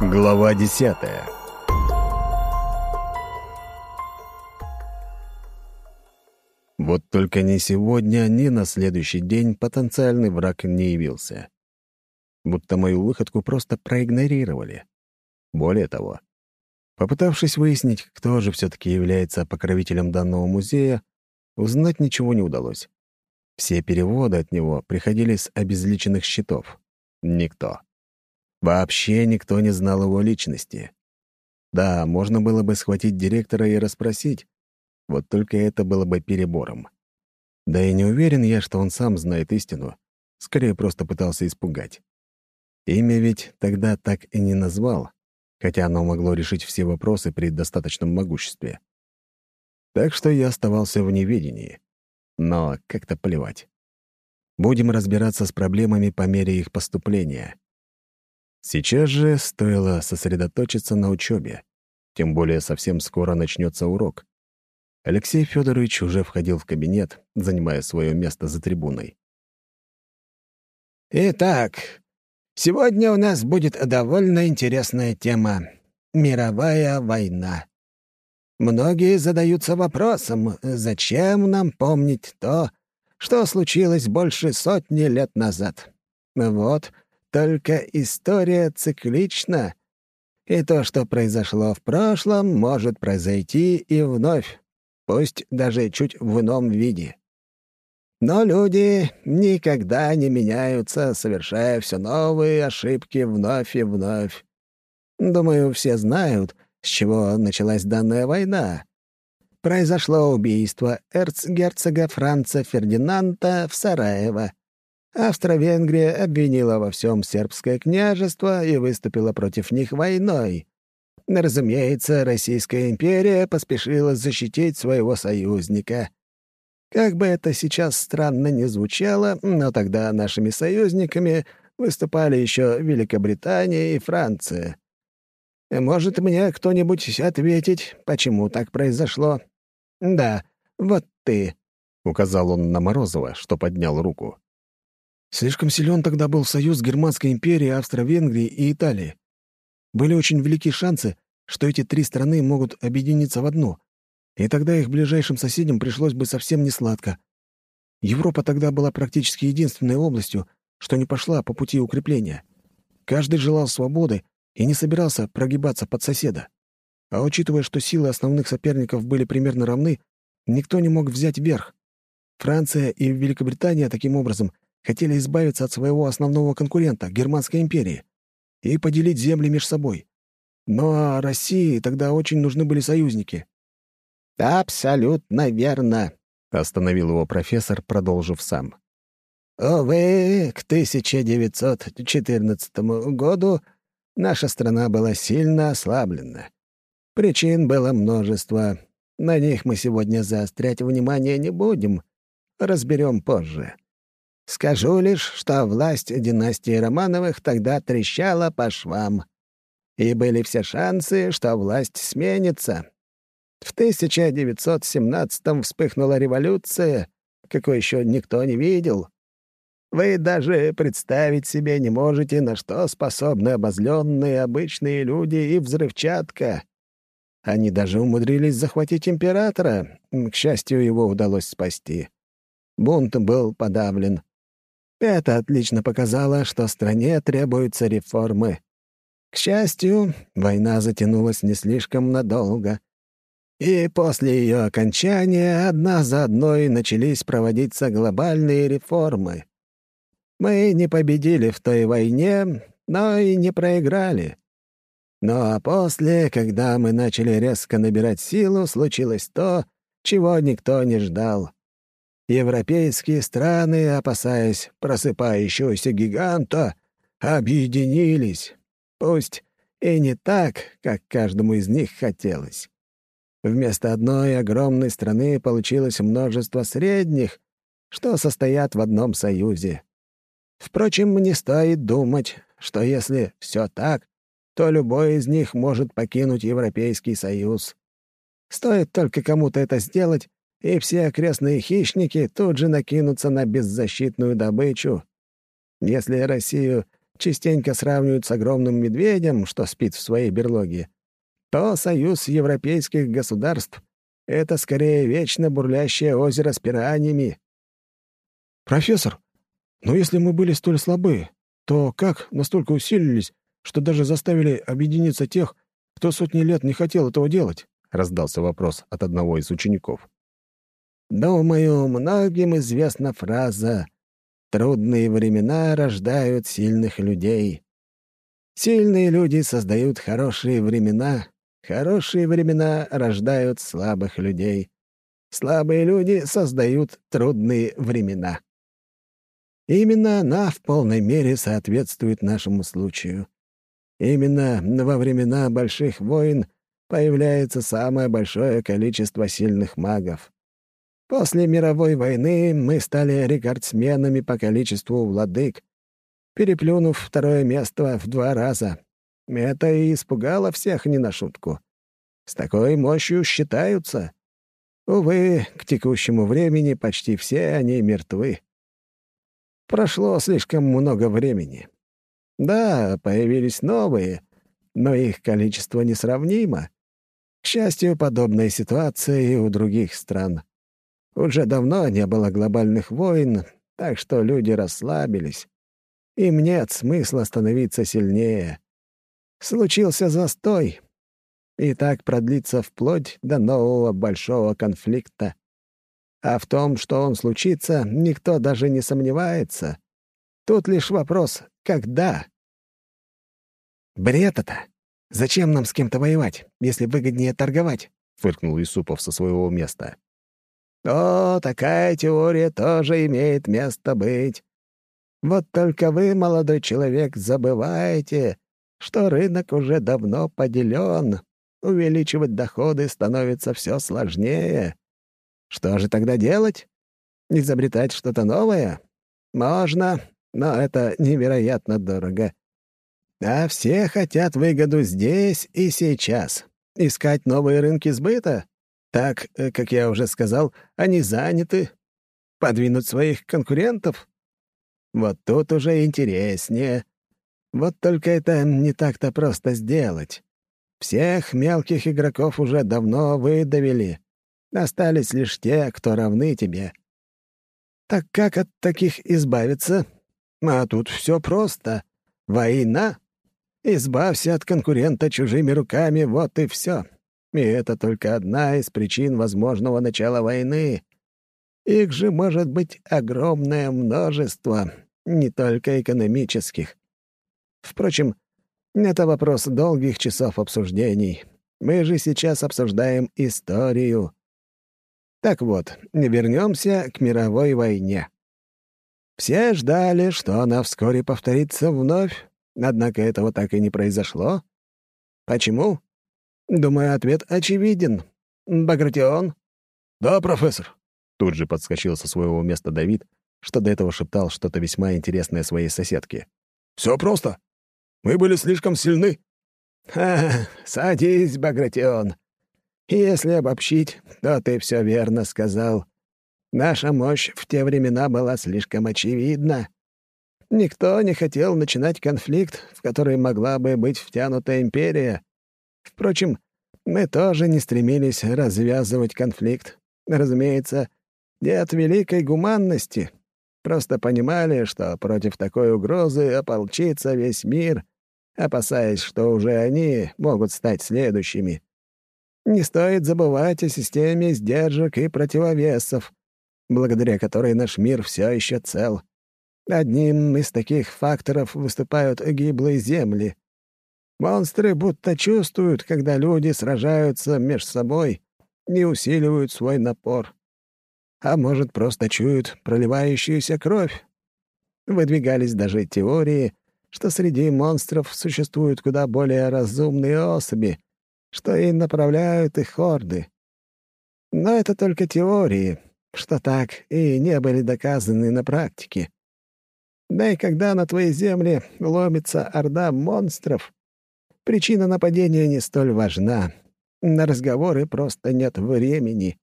Глава десятая Вот только ни сегодня, ни на следующий день потенциальный враг не явился. Будто мою выходку просто проигнорировали. Более того, попытавшись выяснить, кто же все-таки является покровителем данного музея, узнать ничего не удалось. Все переводы от него приходили с обезличенных счетов. Никто. Вообще никто не знал его личности. Да, можно было бы схватить директора и расспросить, вот только это было бы перебором. Да и не уверен я, что он сам знает истину, скорее просто пытался испугать. Имя ведь тогда так и не назвал, хотя оно могло решить все вопросы при достаточном могуществе. Так что я оставался в неведении. Но как-то плевать. Будем разбираться с проблемами по мере их поступления. Сейчас же стоило сосредоточиться на учебе, тем более совсем скоро начнется урок. Алексей Федорович уже входил в кабинет, занимая свое место за трибуной. «Итак, сегодня у нас будет довольно интересная тема — мировая война. Многие задаются вопросом, зачем нам помнить то, что случилось больше сотни лет назад. Вот — только история циклична, и то, что произошло в прошлом, может произойти и вновь, пусть даже чуть в ином виде. Но люди никогда не меняются, совершая все новые ошибки вновь и вновь. Думаю, все знают, с чего началась данная война. Произошло убийство эрцгерцога Франца Фердинанда в Сараево. Австро-Венгрия обвинила во всем сербское княжество и выступила против них войной. Разумеется, Российская империя поспешила защитить своего союзника. Как бы это сейчас странно ни звучало, но тогда нашими союзниками выступали еще Великобритания и Франция. Может мне кто-нибудь ответить, почему так произошло? Да, вот ты, — указал он на Морозова, что поднял руку. Слишком силен тогда был союз Германской империи, Австро-Венгрии и Италии. Были очень велики шансы, что эти три страны могут объединиться в одно, и тогда их ближайшим соседям пришлось бы совсем не сладко. Европа тогда была практически единственной областью, что не пошла по пути укрепления. Каждый желал свободы и не собирался прогибаться под соседа. А учитывая, что силы основных соперников были примерно равны, никто не мог взять верх. Франция и Великобритания таким образом — хотели избавиться от своего основного конкурента, Германской империи, и поделить земли между собой. Но России тогда очень нужны были союзники. «Абсолютно верно», — остановил его профессор, продолжив сам. «Увы, к 1914 году наша страна была сильно ослаблена. Причин было множество. На них мы сегодня заострять внимание не будем. Разберем позже. Скажу лишь, что власть династии Романовых тогда трещала по швам. И были все шансы, что власть сменится. В 1917-м вспыхнула революция, какой еще никто не видел. Вы даже представить себе не можете, на что способны обозленные обычные люди и взрывчатка. Они даже умудрились захватить императора. К счастью, его удалось спасти. Бунт был подавлен. Это отлично показало, что стране требуются реформы. К счастью, война затянулась не слишком надолго. И после ее окончания одна за одной начались проводиться глобальные реформы. Мы не победили в той войне, но и не проиграли. Ну а после, когда мы начали резко набирать силу, случилось то, чего никто не ждал. Европейские страны, опасаясь просыпающегося гиганта, объединились. Пусть и не так, как каждому из них хотелось. Вместо одной огромной страны получилось множество средних, что состоят в одном союзе. Впрочем, не стоит думать, что если все так, то любой из них может покинуть Европейский Союз. Стоит только кому-то это сделать, и все окрестные хищники тут же накинутся на беззащитную добычу. Если Россию частенько сравнивают с огромным медведем, что спит в своей берлоге, то союз европейских государств — это скорее вечно бурлящее озеро с пираньями. «Профессор, но если мы были столь слабы, то как настолько усилились, что даже заставили объединиться тех, кто сотни лет не хотел этого делать?» — раздался вопрос от одного из учеников. «Думаю, многим известна фраза «Трудные времена рождают сильных людей». Сильные люди создают хорошие времена, хорошие времена рождают слабых людей, слабые люди создают трудные времена. Именно она в полной мере соответствует нашему случаю. Именно во времена больших войн появляется самое большое количество сильных магов. После мировой войны мы стали рекордсменами по количеству владык, переплюнув второе место в два раза. Это и испугало всех не на шутку. С такой мощью считаются. Увы, к текущему времени почти все они мертвы. Прошло слишком много времени. Да, появились новые, но их количество несравнимо. К счастью, подобная ситуация и у других стран. Уже давно не было глобальных войн, так что люди расслабились. Им нет смысла становиться сильнее. Случился застой, и так продлится вплоть до нового большого конфликта. А в том, что он случится, никто даже не сомневается. Тут лишь вопрос «когда?». «Бред это! Зачем нам с кем-то воевать, если выгоднее торговать?» — фыркнул Юсупов со своего места. «О, такая теория тоже имеет место быть. Вот только вы, молодой человек, забываете, что рынок уже давно поделен. Увеличивать доходы становится все сложнее. Что же тогда делать? Изобретать что-то новое? Можно, но это невероятно дорого. А все хотят выгоду здесь и сейчас. Искать новые рынки сбыта? Так, э, как я уже сказал, они заняты. Подвинуть своих конкурентов? Вот тут уже интереснее. Вот только это не так-то просто сделать. Всех мелких игроков уже давно выдавили. Остались лишь те, кто равны тебе. Так как от таких избавиться? А тут все просто. Война. Избавься от конкурента чужими руками, вот и все. И это только одна из причин возможного начала войны. Их же может быть огромное множество, не только экономических. Впрочем, это вопрос долгих часов обсуждений. Мы же сейчас обсуждаем историю. Так вот, вернемся к мировой войне. Все ждали, что она вскоре повторится вновь, однако этого так и не произошло. Почему? Думаю, ответ очевиден. Багратион? Да, профессор. Тут же подскочил со своего места Давид, что до этого шептал что-то весьма интересное своей соседке. Все просто. Мы были слишком сильны. «Ха, садись, Багратион. Если обобщить, то ты все верно сказал. Наша мощь в те времена была слишком очевидна. Никто не хотел начинать конфликт, в который могла бы быть втянута империя. Впрочем, мы тоже не стремились развязывать конфликт. Разумеется, не от великой гуманности, Просто понимали, что против такой угрозы ополчится весь мир, опасаясь, что уже они могут стать следующими. Не стоит забывать о системе сдержек и противовесов, благодаря которой наш мир все еще цел. Одним из таких факторов выступают гиблые земли. Монстры будто чувствуют, когда люди сражаются между собой и усиливают свой напор а может, просто чуют проливающуюся кровь. Выдвигались даже теории, что среди монстров существуют куда более разумные особи, что и направляют их хорды. Но это только теории, что так и не были доказаны на практике. Да и когда на твои земли ломится орда монстров, причина нападения не столь важна. На разговоры просто нет времени.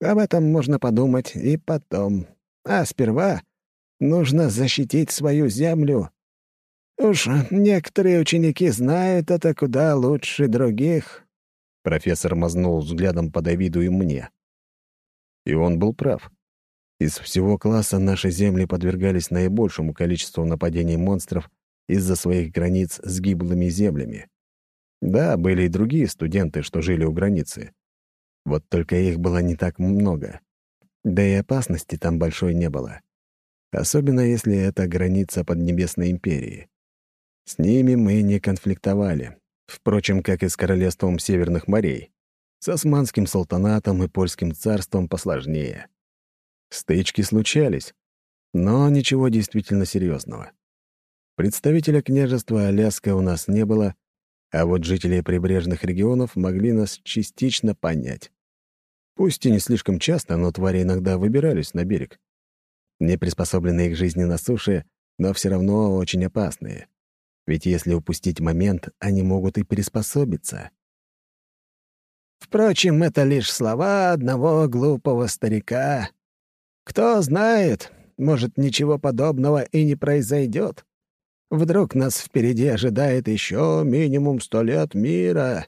Об этом можно подумать и потом. А сперва нужно защитить свою землю. Уж некоторые ученики знают это куда лучше других». Профессор мазнул взглядом по Давиду и мне. И он был прав. Из всего класса наши земли подвергались наибольшему количеству нападений монстров из-за своих границ с гиблыми землями. Да, были и другие студенты, что жили у границы. Вот только их было не так много. Да и опасности там большой не было. Особенно если это граница Поднебесной империи. С ними мы не конфликтовали. Впрочем, как и с королевством Северных морей. С Османским султанатом и Польским царством посложнее. Стычки случались, но ничего действительно серьезного. Представителя княжества Аляска у нас не было, а вот жители прибрежных регионов могли нас частично понять. Пусть и не слишком часто, но твари иногда выбирались на берег. Не приспособленные к жизни на суше, но все равно очень опасные. Ведь если упустить момент, они могут и переспособиться. Впрочем, это лишь слова одного глупого старика, кто знает, может, ничего подобного и не произойдет. Вдруг нас впереди ожидает еще минимум сто лет мира.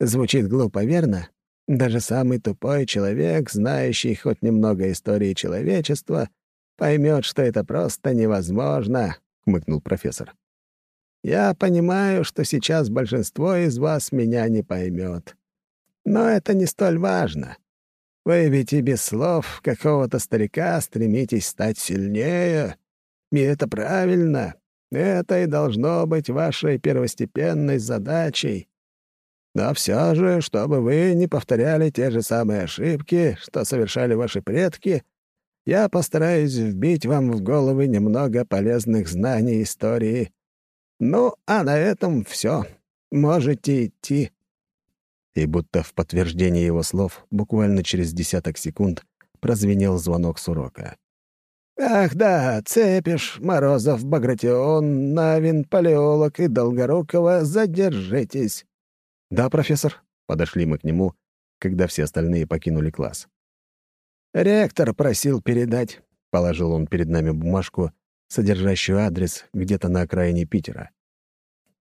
Звучит глупо, верно? Даже самый тупой человек, знающий хоть немного истории человечества, поймет, что это просто невозможно, — хмыкнул профессор. «Я понимаю, что сейчас большинство из вас меня не поймет. Но это не столь важно. Вы ведь и без слов какого-то старика стремитесь стать сильнее. И это правильно. Это и должно быть вашей первостепенной задачей. Но все же, чтобы вы не повторяли те же самые ошибки, что совершали ваши предки, я постараюсь вбить вам в головы немного полезных знаний истории. Ну, а на этом все. Можете идти. И будто в подтверждение его слов, буквально через десяток секунд прозвенел звонок с урока. «Ах да, Цепиш, Морозов, Багратион, Навин, Палеолог и Долгорукова, задержитесь!» «Да, профессор», — подошли мы к нему, когда все остальные покинули класс. «Ректор просил передать», — положил он перед нами бумажку, содержащую адрес где-то на окраине Питера.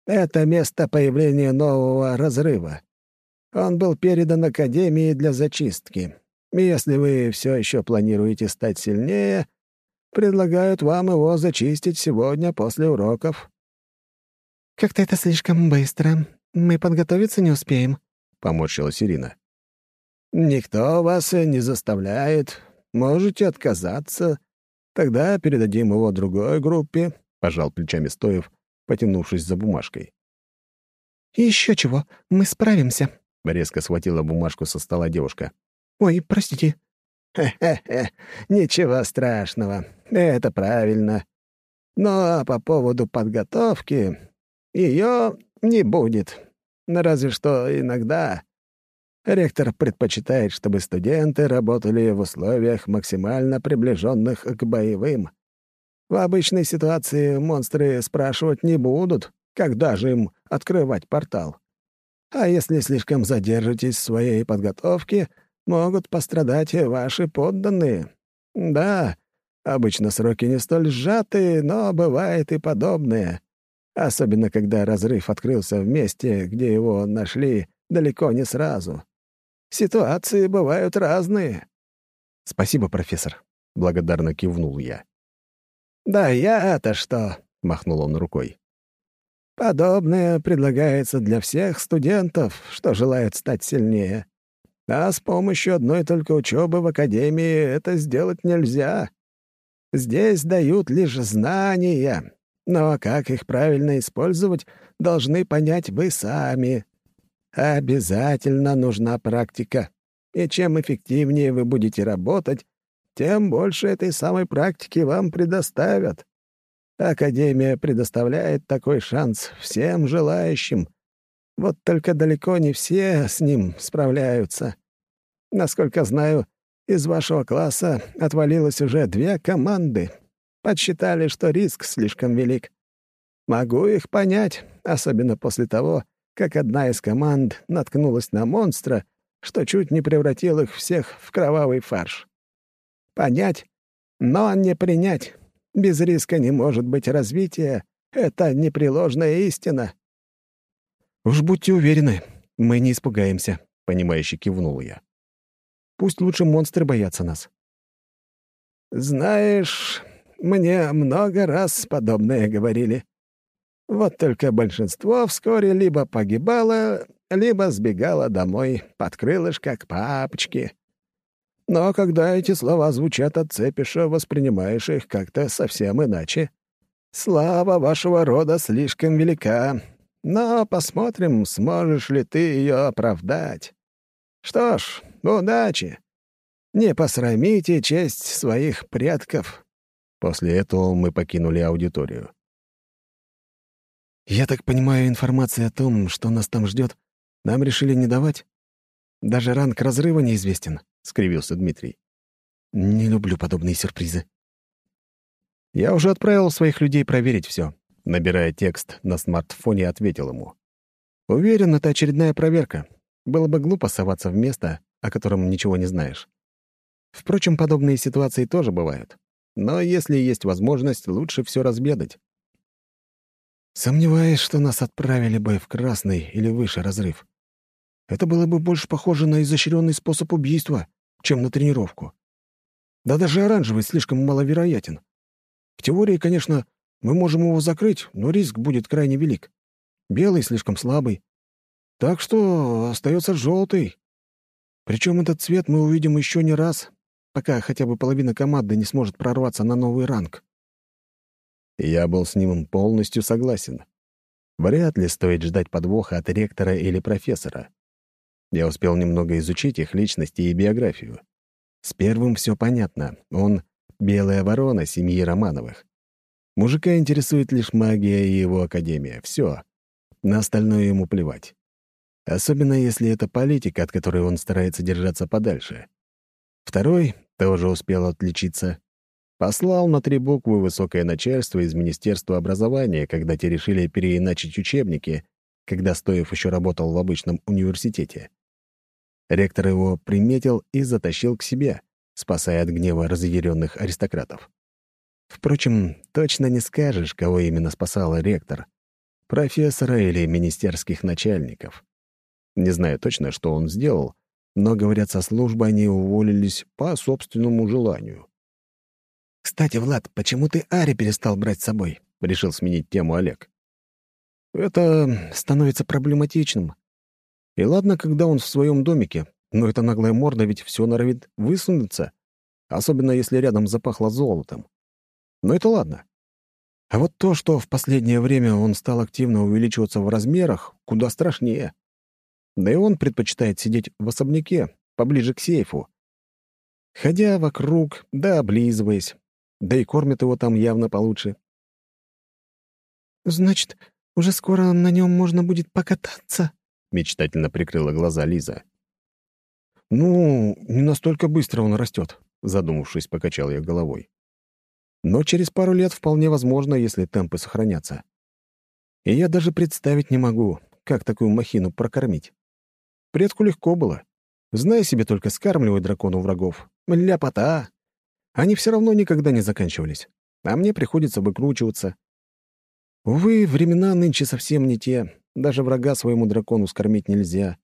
«Это место появления нового разрыва. Он был передан Академии для зачистки. Если вы все еще планируете стать сильнее, предлагают вам его зачистить сегодня после уроков». «Как-то это слишком быстро. Мы подготовиться не успеем», — поморщилась Ирина. «Никто вас не заставляет. Можете отказаться. Тогда передадим его другой группе», — пожал плечами Стоев, потянувшись за бумажкой. «Еще чего, мы справимся», — резко схватила бумажку со стола девушка. «Ой, простите». «Хе-хе-хе, ничего страшного, это правильно. Но по поводу подготовки ее не будет. Разве что иногда. Ректор предпочитает, чтобы студенты работали в условиях, максимально приближенных к боевым. В обычной ситуации монстры спрашивать не будут, когда же им открывать портал. А если слишком задержитесь в своей подготовке, могут пострадать и ваши подданные. Да, обычно сроки не столь сжатые, но бывает и подобное. Особенно, когда разрыв открылся в месте, где его нашли далеко не сразу. Ситуации бывают разные. «Спасибо, профессор», — благодарно кивнул я. «Да я-то что?» — махнул он рукой. Подобное предлагается для всех студентов, что желают стать сильнее. А с помощью одной только учебы в академии это сделать нельзя. Здесь дают лишь знания, но как их правильно использовать, должны понять вы сами. Обязательно нужна практика. И чем эффективнее вы будете работать, тем больше этой самой практики вам предоставят. Академия предоставляет такой шанс всем желающим. Вот только далеко не все с ним справляются. Насколько знаю, из вашего класса отвалилось уже две команды. Подсчитали, что риск слишком велик. Могу их понять, особенно после того, как одна из команд наткнулась на монстра, что чуть не превратил их всех в кровавый фарш. Понять, но не принять. Без риска не может быть развития, Это непреложная истина». «Уж будьте уверены, мы не испугаемся», — понимающе кивнул я. «Пусть лучше монстры боятся нас». «Знаешь, мне много раз подобное говорили. Вот только большинство вскоре либо погибало, либо сбегало домой под крылышко к папочке. Но когда эти слова звучат от Цепиша, воспринимаешь их как-то совсем иначе. Слава вашего рода слишком велика, но посмотрим, сможешь ли ты ее оправдать. Что ж, удачи. Не посрамите честь своих предков». После этого мы покинули аудиторию. «Я так понимаю, информация о том, что нас там ждет, нам решили не давать? Даже ранг разрыва неизвестен», — скривился Дмитрий. «Не люблю подобные сюрпризы». Я уже отправил своих людей проверить все. Набирая текст на смартфоне, ответил ему. «Уверен, это очередная проверка. Было бы глупо соваться в место, о котором ничего не знаешь. Впрочем, подобные ситуации тоже бывают. Но если есть возможность, лучше все разбедать. Сомневаюсь, что нас отправили бы в красный или выше разрыв. Это было бы больше похоже на изощренный способ убийства, чем на тренировку. Да даже оранжевый слишком маловероятен. В теории, конечно, мы можем его закрыть, но риск будет крайне велик. Белый слишком слабый. Так что остается желтый. Причем этот цвет мы увидим еще не раз, пока хотя бы половина команды не сможет прорваться на новый ранг. Я был с ним полностью согласен. Вряд ли стоит ждать подвоха от ректора или профессора. Я успел немного изучить их личности и биографию. С первым все понятно. Он — белая ворона семьи Романовых. Мужика интересует лишь магия и его академия. Все. На остальное ему плевать. Особенно если это политика, от которой он старается держаться подальше. Второй тоже успел отличиться. Послал на три буквы высокое начальство из Министерства образования, когда те решили переиначить учебники, когда Стоев еще работал в обычном университете. Ректор его приметил и затащил к себе, спасая от гнева разъяренных аристократов. Впрочем, точно не скажешь, кого именно спасал ректор — профессора или министерских начальников. Не знаю точно, что он сделал, но, говорят, со службы они уволились по собственному желанию. «Кстати, Влад, почему ты Ари перестал брать с собой?» — решил сменить тему Олег. «Это становится проблематичным. И ладно, когда он в своем домике, но эта наглая морда ведь все норовит высунуться, особенно если рядом запахло золотом. Но это ладно. А вот то, что в последнее время он стал активно увеличиваться в размерах, куда страшнее. Да и он предпочитает сидеть в особняке, поближе к сейфу. Ходя вокруг, да облизываясь, да и кормят его там явно получше. «Значит, уже скоро на нем можно будет покататься?» — мечтательно прикрыла глаза Лиза. «Ну, не настолько быстро он растет», — задумавшись, покачал я головой. «Но через пару лет вполне возможно, если темпы сохранятся. И я даже представить не могу, как такую махину прокормить. Предку легко было. Знай себе, только скармливай дракону врагов. Ляпота! Они все равно никогда не заканчивались. А мне приходится выкручиваться. Увы, времена нынче совсем не те. Даже врага своему дракону скормить нельзя.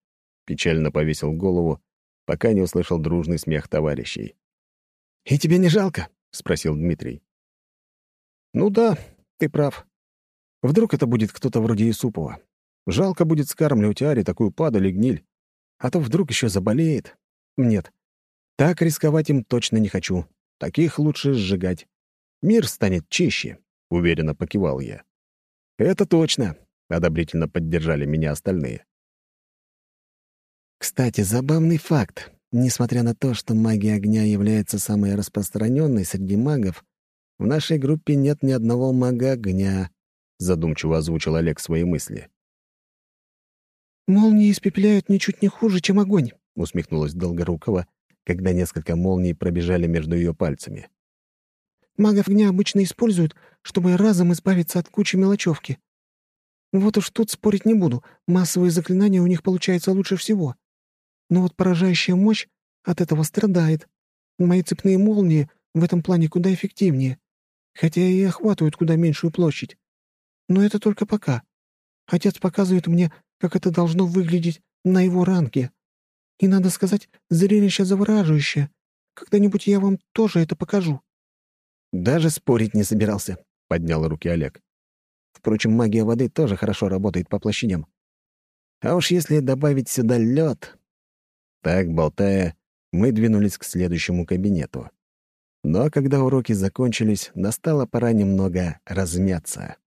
Печально повесил голову, пока не услышал дружный смех товарищей. «И тебе не жалко?» — спросил Дмитрий. «Ну да, ты прав. Вдруг это будет кто-то вроде Исупова. Жалко будет скармливать Аре такую падаль и гниль. А то вдруг еще заболеет. Нет, так рисковать им точно не хочу. Таких лучше сжигать. Мир станет чище, — уверенно покивал я. «Это точно», — одобрительно поддержали меня остальные. Кстати, забавный факт. Несмотря на то, что магия огня является самой распространенной среди магов, в нашей группе нет ни одного мага огня, задумчиво озвучил Олег свои мысли. «Молнии испепеляют ничуть не хуже, чем огонь», — усмехнулась Долгорукова, когда несколько молний пробежали между ее пальцами. «Магов огня обычно используют, чтобы разом избавиться от кучи мелочевки. Вот уж тут спорить не буду, массовые заклинания у них получаются лучше всего. Но вот поражающая мощь от этого страдает. Мои цепные молнии в этом плане куда эффективнее, хотя и охватывают куда меньшую площадь. Но это только пока. Отец показывает мне, как это должно выглядеть на его ранге. И, надо сказать, зрелище завораживающее. Когда-нибудь я вам тоже это покажу». «Даже спорить не собирался», — поднял руки Олег. «Впрочем, магия воды тоже хорошо работает по площадям. А уж если добавить сюда лед. Так, болтая, мы двинулись к следующему кабинету. Но когда уроки закончились, настала пора немного размяться.